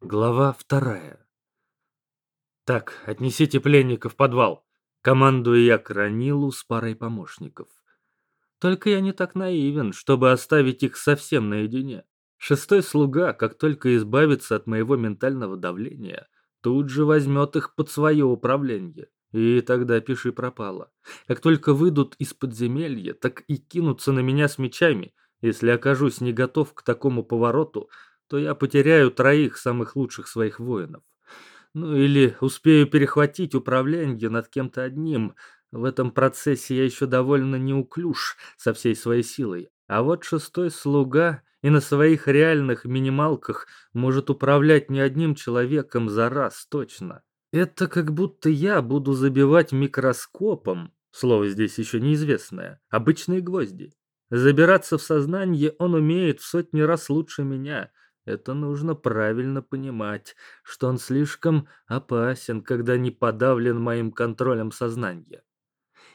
Глава вторая. Так, отнесите пленника в подвал. Командую я Кранилу с парой помощников. Только я не так наивен, чтобы оставить их совсем наедине. Шестой слуга, как только избавится от моего ментального давления, тут же возьмет их под свое управление. И тогда пиши пропало. Как только выйдут из подземелья, так и кинутся на меня с мечами. Если окажусь не готов к такому повороту, то я потеряю троих самых лучших своих воинов. Ну или успею перехватить управление над кем-то одним. В этом процессе я еще довольно неуклюж со всей своей силой. А вот шестой слуга и на своих реальных минималках может управлять не одним человеком за раз точно. Это как будто я буду забивать микроскопом, слово здесь еще неизвестное, обычные гвозди. Забираться в сознание он умеет в сотни раз лучше меня, это нужно правильно понимать, что он слишком опасен, когда не подавлен моим контролем сознания.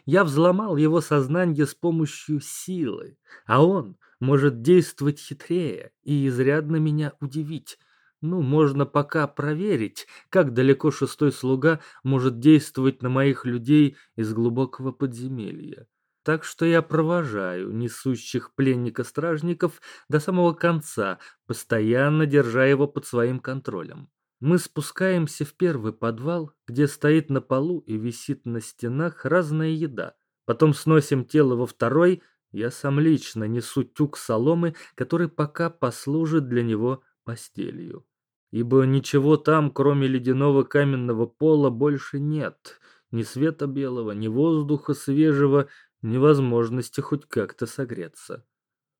Я взломал его сознание с помощью силы, а он может действовать хитрее и изрядно меня удивить. Ну, можно пока проверить, как далеко шестой слуга может действовать на моих людей из глубокого подземелья. Так что я провожаю несущих пленника-стражников до самого конца, постоянно держа его под своим контролем. Мы спускаемся в первый подвал, где стоит на полу и висит на стенах разная еда. Потом сносим тело во второй, я сам лично несу тюк соломы, который пока послужит для него постелью. Ибо ничего там, кроме ледяного каменного пола, больше нет. Ни света белого, ни воздуха свежего, невозможности хоть как-то согреться.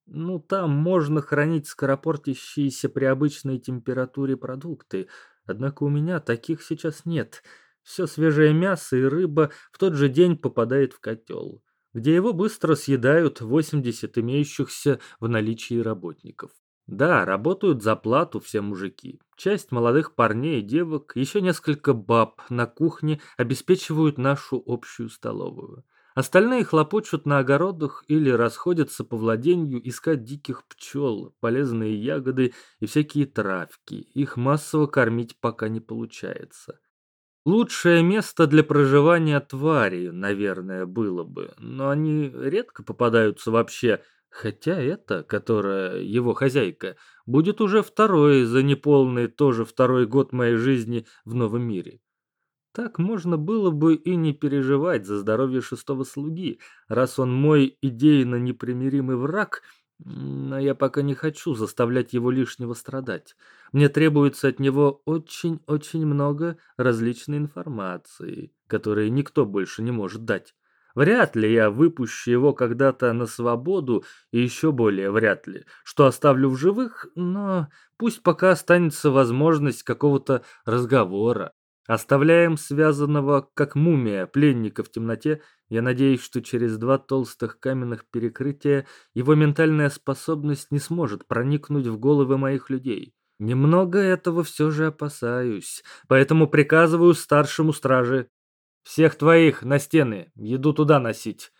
Ну, там можно хранить скоропортящиеся при обычной температуре продукты, однако у меня таких сейчас нет. Все свежее мясо и рыба в тот же день попадает в котел, где его быстро съедают 80 имеющихся в наличии работников. Да, работают за плату все мужики. Часть молодых парней и девок, еще несколько баб на кухне обеспечивают нашу общую столовую. Остальные хлопочут на огородах или расходятся по владению искать диких пчел, полезные ягоды и всякие травки. Их массово кормить пока не получается. Лучшее место для проживания твари, наверное, было бы, но они редко попадаются вообще, хотя это, которая его хозяйка, будет уже второй за неполный тоже второй год моей жизни в новом мире. Так можно было бы и не переживать за здоровье шестого слуги, раз он мой идейно непримиримый враг, но я пока не хочу заставлять его лишнего страдать. Мне требуется от него очень-очень много различной информации, которой никто больше не может дать. Вряд ли я выпущу его когда-то на свободу, и еще более вряд ли, что оставлю в живых, но пусть пока останется возможность какого-то разговора. Оставляем связанного, как мумия, пленника в темноте. Я надеюсь, что через два толстых каменных перекрытия его ментальная способность не сможет проникнуть в головы моих людей. Немного этого все же опасаюсь, поэтому приказываю старшему страже. Всех твоих на стены, еду туда носить.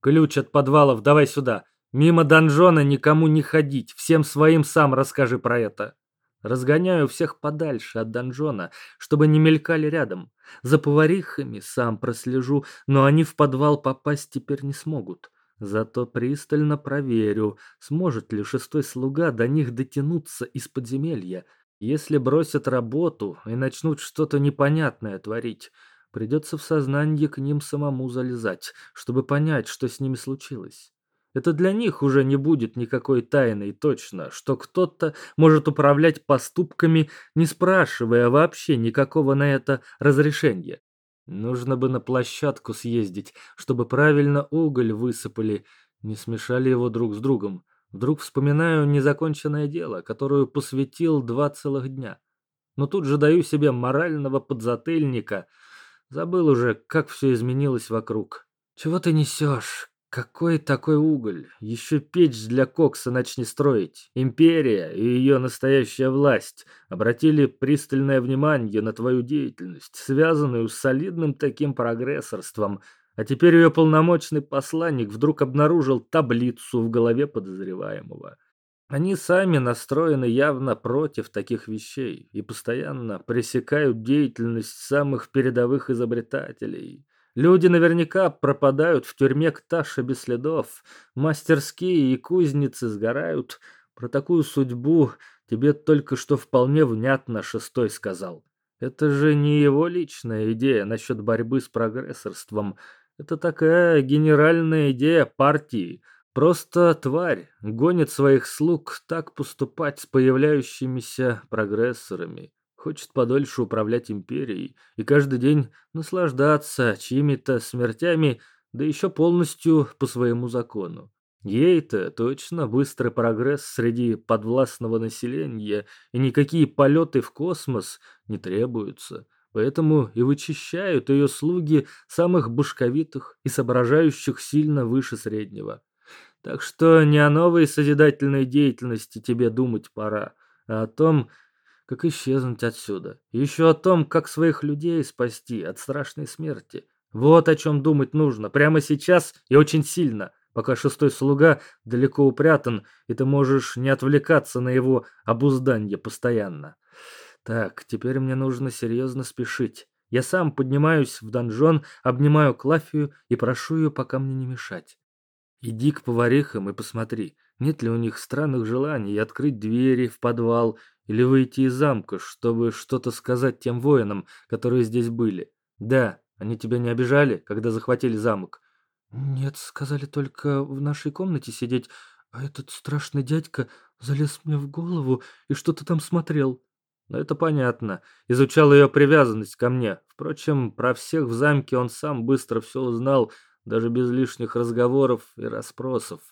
Ключ от подвалов давай сюда. Мимо донжона никому не ходить, всем своим сам расскажи про это. Разгоняю всех подальше от донжона, чтобы не мелькали рядом. За поварихами сам прослежу, но они в подвал попасть теперь не смогут. Зато пристально проверю, сможет ли шестой слуга до них дотянуться из подземелья. Если бросят работу и начнут что-то непонятное творить, придется в сознание к ним самому залезать, чтобы понять, что с ними случилось. Это для них уже не будет никакой тайной точно, что кто-то может управлять поступками, не спрашивая вообще никакого на это разрешения. Нужно бы на площадку съездить, чтобы правильно уголь высыпали, не смешали его друг с другом. Вдруг вспоминаю незаконченное дело, которое посвятил два целых дня. Но тут же даю себе морального подзатыльника. Забыл уже, как все изменилось вокруг. «Чего ты несешь? Какой такой уголь? Еще печь для кокса начни строить. Империя и ее настоящая власть обратили пристальное внимание на твою деятельность, связанную с солидным таким прогрессорством, а теперь ее полномочный посланник вдруг обнаружил таблицу в голове подозреваемого. Они сами настроены явно против таких вещей и постоянно пресекают деятельность самых передовых изобретателей. Люди наверняка пропадают в тюрьме Кташа без следов, мастерские и кузницы сгорают. Про такую судьбу тебе только что вполне внятно шестой сказал. Это же не его личная идея насчет борьбы с прогрессорством. Это такая генеральная идея партии – Просто тварь гонит своих слуг так поступать с появляющимися прогрессорами. Хочет подольше управлять империей и каждый день наслаждаться чьими-то смертями, да еще полностью по своему закону. Ей-то точно быстрый прогресс среди подвластного населения и никакие полеты в космос не требуются. Поэтому и вычищают ее слуги самых башковитых и соображающих сильно выше среднего. Так что не о новой созидательной деятельности тебе думать пора, а о том, как исчезнуть отсюда. Еще о том, как своих людей спасти от страшной смерти. Вот о чем думать нужно, прямо сейчас и очень сильно, пока шестой слуга далеко упрятан, и ты можешь не отвлекаться на его обуздание постоянно. Так, теперь мне нужно серьезно спешить. Я сам поднимаюсь в донжон, обнимаю Клафию и прошу ее пока мне не мешать. Иди к поварихам и посмотри, нет ли у них странных желаний открыть двери в подвал или выйти из замка, чтобы что-то сказать тем воинам, которые здесь были. Да, они тебя не обижали, когда захватили замок? Нет, сказали только в нашей комнате сидеть, а этот страшный дядька залез мне в голову и что-то там смотрел. Но это понятно. Изучал ее привязанность ко мне. Впрочем, про всех в замке он сам быстро все узнал, даже без лишних разговоров и расспросов.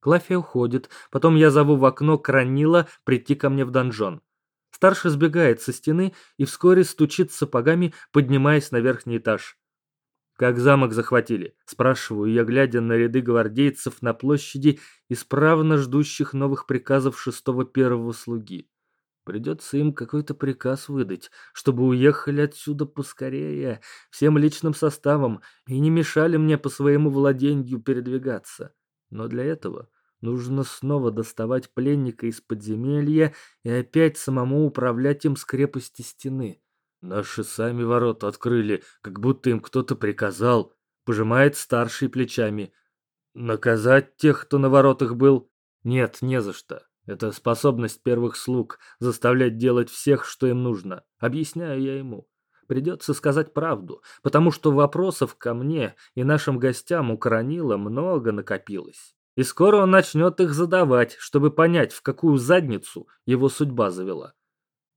Клафия уходит, потом я зову в окно Кранила прийти ко мне в донжон. Старший сбегает со стены и вскоре стучит сапогами, поднимаясь на верхний этаж. «Как замок захватили?» – спрашиваю я, глядя на ряды гвардейцев на площади, исправно ждущих новых приказов шестого первого слуги. Придется им какой-то приказ выдать, чтобы уехали отсюда поскорее, всем личным составом, и не мешали мне по своему владению передвигаться. Но для этого нужно снова доставать пленника из подземелья и опять самому управлять им с крепости стены. Наши сами ворота открыли, как будто им кто-то приказал. Пожимает старший плечами. Наказать тех, кто на воротах был? Нет, не за что. Это способность первых слуг заставлять делать всех, что им нужно. Объясняю я ему. Придется сказать правду, потому что вопросов ко мне и нашим гостям у Коронила много накопилось. И скоро он начнет их задавать, чтобы понять, в какую задницу его судьба завела.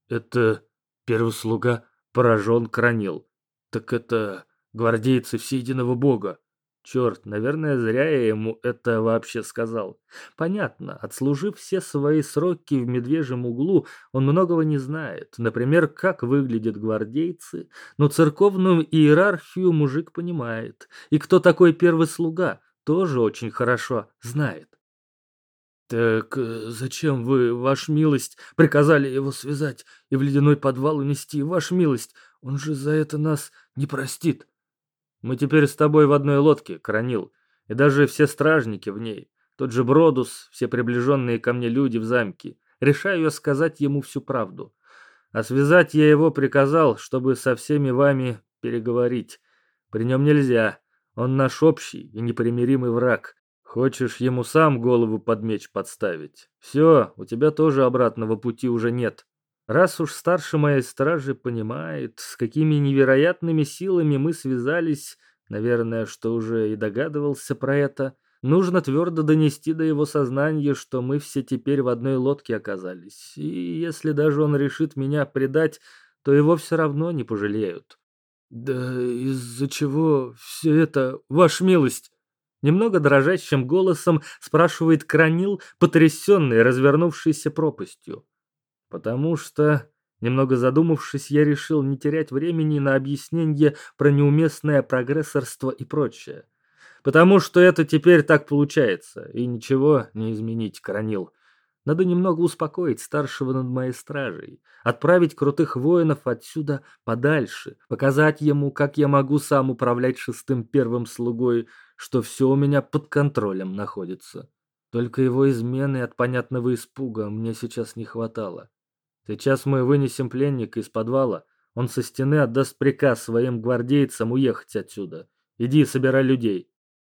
Это первый слуга поражен Коронил. Так это гвардейцы всеединого бога. Черт, наверное, зря я ему это вообще сказал. Понятно, отслужив все свои сроки в медвежьем углу, он многого не знает. Например, как выглядят гвардейцы. Но церковную иерархию мужик понимает. И кто такой первый слуга, тоже очень хорошо знает. «Так э, зачем вы, ваша милость, приказали его связать и в ледяной подвал унести, ваша милость? Он же за это нас не простит». Мы теперь с тобой в одной лодке, Кранил, и даже все стражники в ней. Тот же Бродус, все приближенные ко мне люди в замке. Решаю я сказать ему всю правду. А связать я его приказал, чтобы со всеми вами переговорить. При нем нельзя. Он наш общий и непримиримый враг. Хочешь ему сам голову под меч подставить? Все, у тебя тоже обратного пути уже нет. Раз уж старший моей стражи понимает, с какими невероятными силами мы связались, наверное, что уже и догадывался про это, нужно твердо донести до его сознания, что мы все теперь в одной лодке оказались. И если даже он решит меня предать, то его все равно не пожалеют. «Да из-за чего все это, ваша милость?» Немного дрожащим голосом спрашивает Кранил, потрясенный развернувшейся пропастью. Потому что, немного задумавшись, я решил не терять времени на объяснение про неуместное прогрессорство и прочее. Потому что это теперь так получается, и ничего не изменить, Коронил. Надо немного успокоить старшего над моей стражей, отправить крутых воинов отсюда подальше, показать ему, как я могу сам управлять шестым первым слугой, что все у меня под контролем находится. Только его измены от понятного испуга мне сейчас не хватало. Сейчас мы вынесем пленника из подвала, он со стены отдаст приказ своим гвардейцам уехать отсюда. Иди, собирай людей.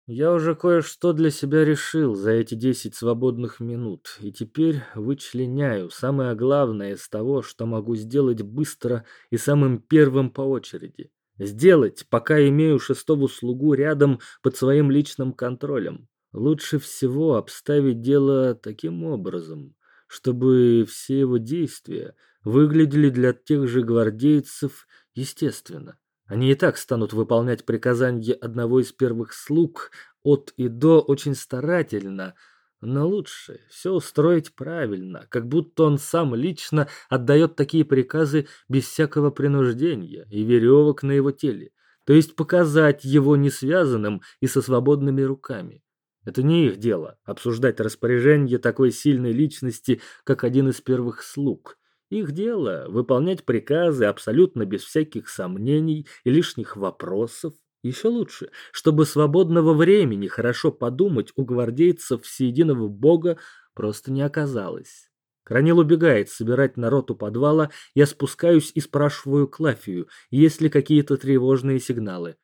Я уже кое-что для себя решил за эти десять свободных минут, и теперь вычленяю самое главное из того, что могу сделать быстро и самым первым по очереди. Сделать, пока имею шестого слугу рядом под своим личным контролем. Лучше всего обставить дело таким образом, чтобы все его действия выглядели для тех же гвардейцев естественно. Они и так станут выполнять приказания одного из первых слуг от и до очень старательно, но лучше все устроить правильно, как будто он сам лично отдает такие приказы без всякого принуждения и веревок на его теле, то есть показать его не связанным и со свободными руками. Это не их дело обсуждать распоряжение такой сильной личности, как один из первых слуг. Их дело выполнять приказы абсолютно без всяких сомнений и лишних вопросов. Еще лучше, чтобы свободного времени хорошо подумать у гвардейцев всеединого бога просто не оказалось. Кранил убегает собирать народ у подвала, я спускаюсь и спрашиваю Клафию, есть ли какие-то тревожные сигналы.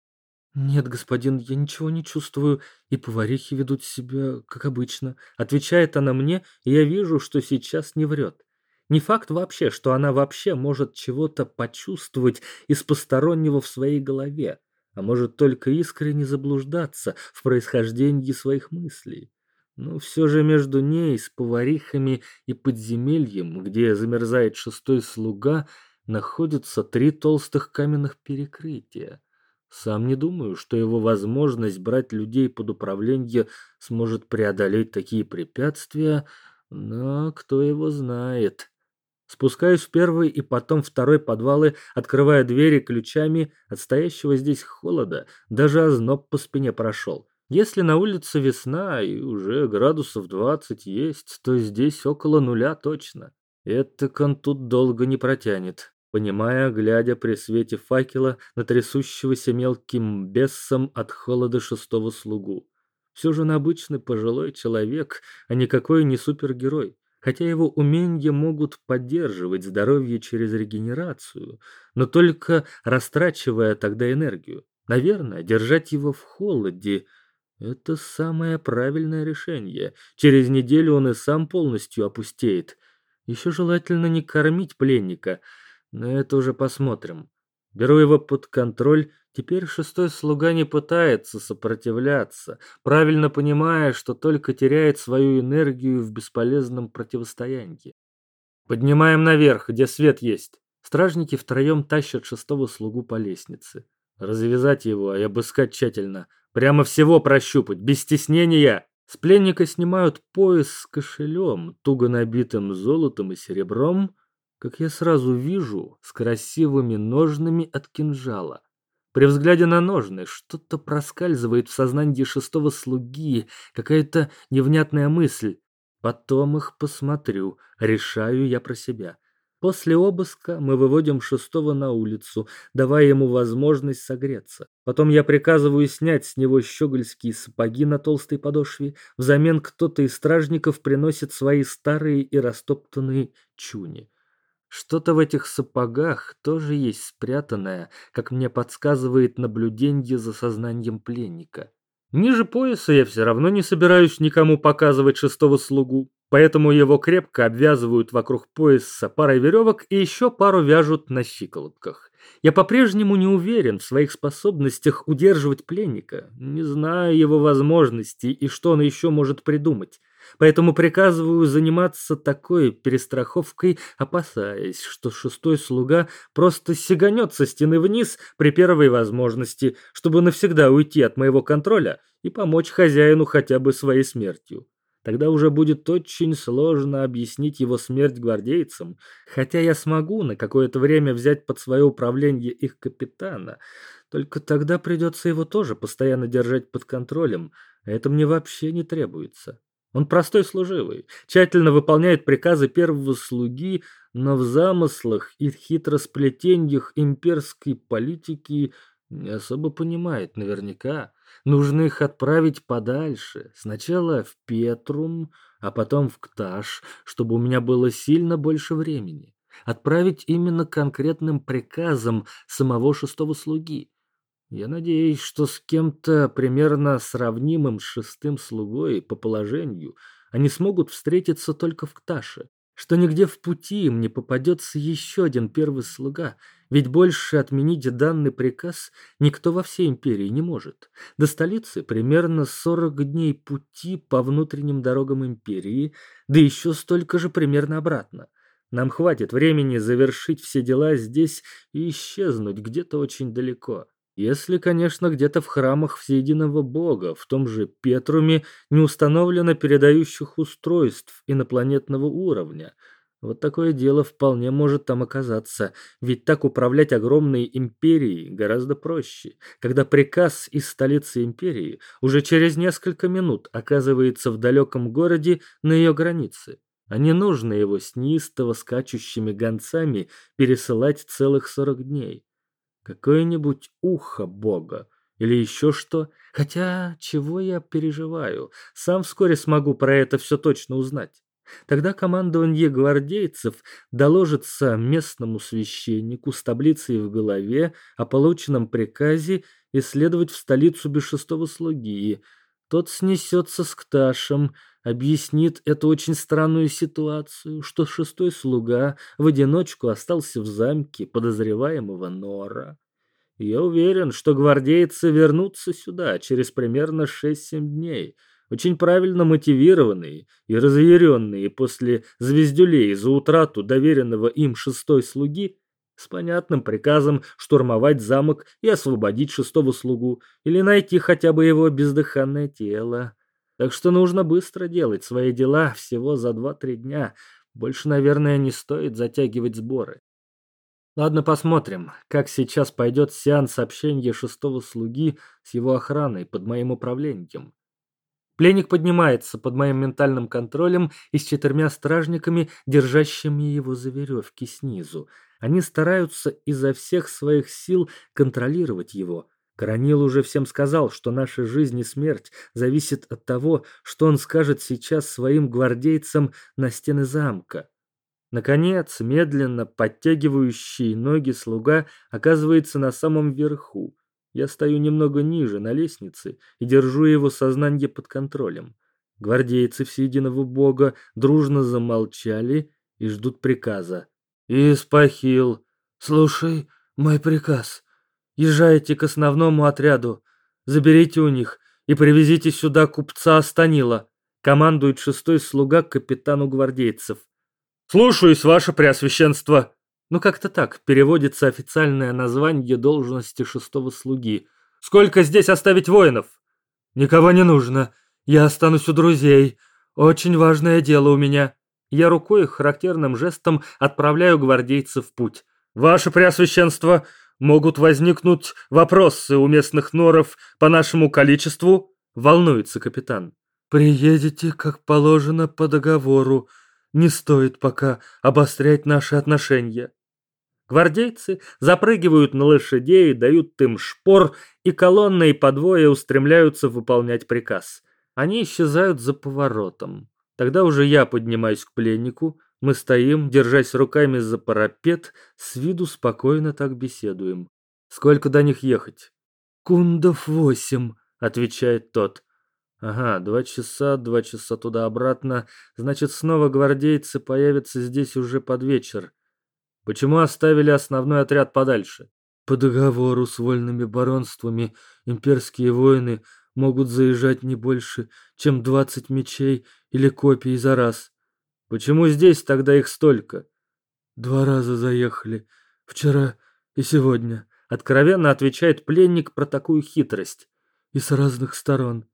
«Нет, господин, я ничего не чувствую, и поварихи ведут себя, как обычно», — отвечает она мне, и я вижу, что сейчас не врет. Не факт вообще, что она вообще может чего-то почувствовать из постороннего в своей голове, а может только искренне заблуждаться в происхождении своих мыслей. Но все же между ней с поварихами и подземельем, где замерзает шестой слуга, находятся три толстых каменных перекрытия. Сам не думаю, что его возможность брать людей под управление сможет преодолеть такие препятствия, но кто его знает. Спускаюсь в первый и потом второй подвалы, открывая двери ключами от стоящего здесь холода, даже озноб по спине прошел. Если на улице весна и уже градусов двадцать есть, то здесь около нуля точно. Это он тут долго не протянет понимая, глядя при свете факела на трясущегося мелким бесом от холода шестого слугу. Все же он обычный пожилой человек, а никакой не супергерой. Хотя его умения могут поддерживать здоровье через регенерацию, но только растрачивая тогда энергию. Наверное, держать его в холоде – это самое правильное решение. Через неделю он и сам полностью опустеет. Еще желательно не кормить пленника – но это уже посмотрим. Беру его под контроль. Теперь шестой слуга не пытается сопротивляться, правильно понимая, что только теряет свою энергию в бесполезном противостоянии. Поднимаем наверх, где свет есть. Стражники втроем тащат шестого слугу по лестнице. Развязать его и обыскать тщательно. Прямо всего прощупать, без стеснения. С пленника снимают пояс с кошелем, туго набитым золотом и серебром, как я сразу вижу, с красивыми ножными от кинжала. При взгляде на ножны что-то проскальзывает в сознании шестого слуги, какая-то невнятная мысль. Потом их посмотрю, решаю я про себя. После обыска мы выводим шестого на улицу, давая ему возможность согреться. Потом я приказываю снять с него щегольские сапоги на толстой подошве. Взамен кто-то из стражников приносит свои старые и растоптанные чуни. Что-то в этих сапогах тоже есть спрятанное, как мне подсказывает наблюдение за сознанием пленника. Ниже пояса я все равно не собираюсь никому показывать шестого слугу, поэтому его крепко обвязывают вокруг пояса парой веревок и еще пару вяжут на щиколотках. Я по-прежнему не уверен в своих способностях удерживать пленника, не знаю его возможностей и что он еще может придумать. Поэтому приказываю заниматься такой перестраховкой, опасаясь, что шестой слуга просто сиганет со стены вниз при первой возможности, чтобы навсегда уйти от моего контроля и помочь хозяину хотя бы своей смертью. Тогда уже будет очень сложно объяснить его смерть гвардейцам, хотя я смогу на какое-то время взять под свое управление их капитана. Только тогда придется его тоже постоянно держать под контролем, а это мне вообще не требуется. Он простой служивый, тщательно выполняет приказы первого слуги, но в замыслах и хитросплетениях имперской политики не особо понимает наверняка. Нужно их отправить подальше. Сначала в Петрум, а потом в Кташ, чтобы у меня было сильно больше времени. Отправить именно конкретным приказом самого шестого слуги. Я надеюсь, что с кем-то примерно сравнимым с шестым слугой по положению они смогут встретиться только в Кташе, что нигде в пути им не попадется еще один первый слуга, ведь больше отменить данный приказ никто во всей империи не может. До столицы примерно 40 дней пути по внутренним дорогам империи, да еще столько же примерно обратно. Нам хватит времени завершить все дела здесь и исчезнуть где-то очень далеко. Если, конечно, где-то в храмах всеединого Бога, в том же Петруме, не установлено передающих устройств инопланетного уровня. Вот такое дело вполне может там оказаться, ведь так управлять огромной империей гораздо проще, когда приказ из столицы империи уже через несколько минут оказывается в далеком городе на ее границе. А не нужно его с неистово скачущими гонцами пересылать целых сорок дней. Какое-нибудь ухо бога или еще что. Хотя, чего я переживаю? Сам вскоре смогу про это все точно узнать. Тогда командование гвардейцев доложится местному священнику с таблицей в голове о полученном приказе исследовать в столицу без шестого слуги. Тот снесется с Кташем, объяснит эту очень странную ситуацию, что шестой слуга в одиночку остался в замке подозреваемого Нора. Я уверен, что гвардейцы вернутся сюда через примерно 6-7 дней, очень правильно мотивированные и разъяренные после звездюлей за утрату доверенного им шестой слуги, с понятным приказом штурмовать замок и освободить шестого слугу или найти хотя бы его бездыханное тело. Так что нужно быстро делать свои дела всего за два-три дня. Больше, наверное, не стоит затягивать сборы. Ладно, посмотрим, как сейчас пойдет сеанс общения шестого слуги с его охраной под моим управлением. Пленник поднимается под моим ментальным контролем и с четырьмя стражниками, держащими его за веревки снизу. Они стараются изо всех своих сил контролировать его, Коронил уже всем сказал, что наша жизнь и смерть зависит от того, что он скажет сейчас своим гвардейцам на стены замка. Наконец, медленно подтягивающий ноги слуга оказывается на самом верху. Я стою немного ниже, на лестнице, и держу его сознание под контролем. Гвардейцы всеединого бога дружно замолчали и ждут приказа. «Испахил, слушай мой приказ», Езжайте к основному отряду, заберите у них и привезите сюда купца Станила. Командует шестой слуга капитану гвардейцев. Слушаюсь, ваше преосвященство. Ну как-то так переводится официальное название должности шестого слуги. Сколько здесь оставить воинов? Никого не нужно. Я останусь у друзей. Очень важное дело у меня. Я рукой характерным жестом отправляю гвардейцев в путь. Ваше преосвященство, могут возникнуть вопросы у местных норов по нашему количеству?» — волнуется капитан. «Приедете, как положено, по договору. Не стоит пока обострять наши отношения». Гвардейцы запрыгивают на лошадей, дают им шпор, и колонны и подвое устремляются выполнять приказ. Они исчезают за поворотом. Тогда уже я поднимаюсь к пленнику, мы стоим, держась руками за парапет, с виду спокойно так беседуем. Сколько до них ехать? Кундов восемь, отвечает тот. Ага, два часа, два часа туда-обратно. Значит, снова гвардейцы появятся здесь уже под вечер. Почему оставили основной отряд подальше? По договору с вольными баронствами имперские воины могут заезжать не больше, чем двадцать мечей или копий за раз. Почему здесь тогда их столько? Два раза заехали. Вчера и сегодня. Откровенно отвечает пленник про такую хитрость. И с разных сторон.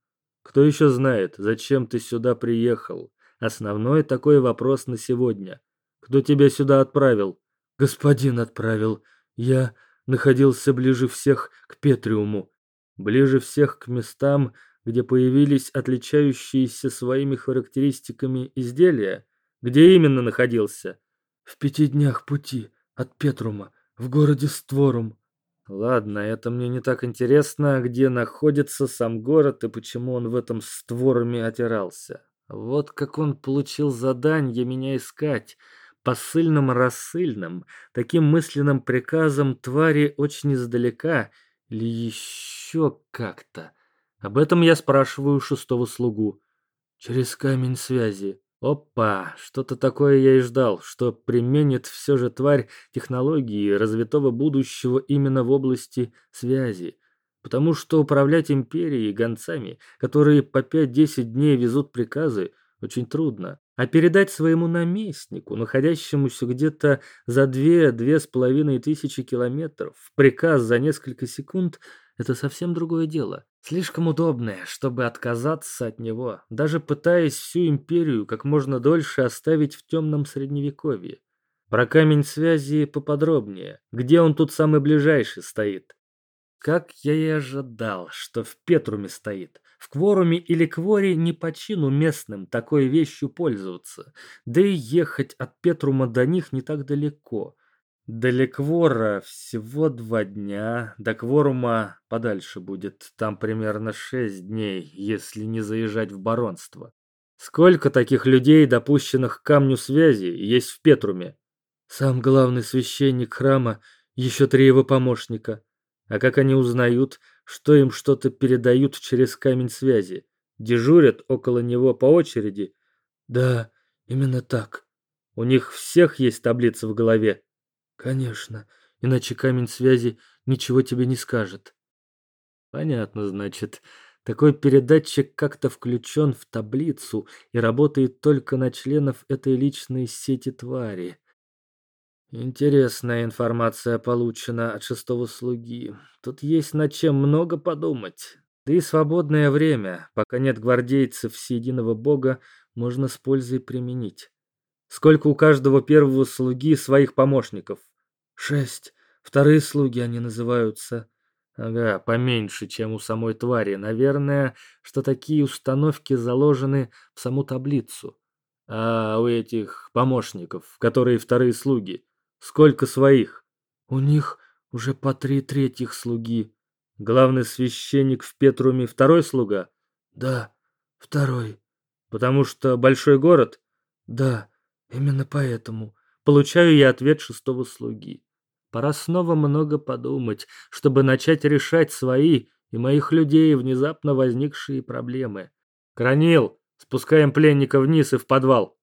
Кто еще знает, зачем ты сюда приехал? Основной такой вопрос на сегодня. Кто тебя сюда отправил? Господин отправил. Я находился ближе всех к Петриуму. Ближе всех к местам, где появились отличающиеся своими характеристиками изделия. Где именно находился? В пяти днях пути от Петрума, в городе Створум. ладно, это мне не так интересно, где находится сам город и почему он в этом створами отирался. Вот как он получил задание меня искать. Посыльным-рассыльным, таким мысленным приказом твари очень издалека или еще как-то. Об этом я спрашиваю шестого слугу. Через камень связи. Опа, что-то такое я и ждал, что применит все же тварь технологии развитого будущего именно в области связи. Потому что управлять империей гонцами, которые по 5-10 дней везут приказы, очень трудно. А передать своему наместнику, находящемуся где-то за две-две с половиной тысячи километров, приказ за несколько секунд – это совсем другое дело. Слишком удобное, чтобы отказаться от него, даже пытаясь всю империю как можно дольше оставить в темном средневековье. Про камень связи поподробнее. Где он тут самый ближайший стоит? Как я и ожидал, что в Петруме стоит. В Кворуме или Кворе не по чину местным такой вещью пользоваться. Да и ехать от Петрума до них не так далеко. До Леквора всего два дня, до Кворума подальше будет, там примерно шесть дней, если не заезжать в баронство. Сколько таких людей, допущенных к камню связи, есть в Петруме? Сам главный священник храма, еще три его помощника. А как они узнают, что им что-то передают через камень связи? Дежурят около него по очереди? Да, именно так. У них всех есть таблица в голове? Конечно, иначе камень связи ничего тебе не скажет. Понятно, значит. Такой передатчик как-то включен в таблицу и работает только на членов этой личной сети твари. Интересная информация получена от шестого слуги. Тут есть над чем много подумать. Да и свободное время, пока нет гвардейцев всеединого бога, можно с пользой применить. Сколько у каждого первого слуги своих помощников? Шесть. Вторые слуги они называются. Ага, поменьше, чем у самой твари. Наверное, что такие установки заложены в саму таблицу. А у этих помощников, которые вторые слуги, Сколько своих? У них уже по три третьих слуги. Главный священник в Петруме второй слуга? Да, второй. Потому что большой город? Да, именно поэтому. Получаю я ответ шестого слуги. Пора снова много подумать, чтобы начать решать свои и моих людей внезапно возникшие проблемы. Кранил, спускаем пленника вниз и в подвал.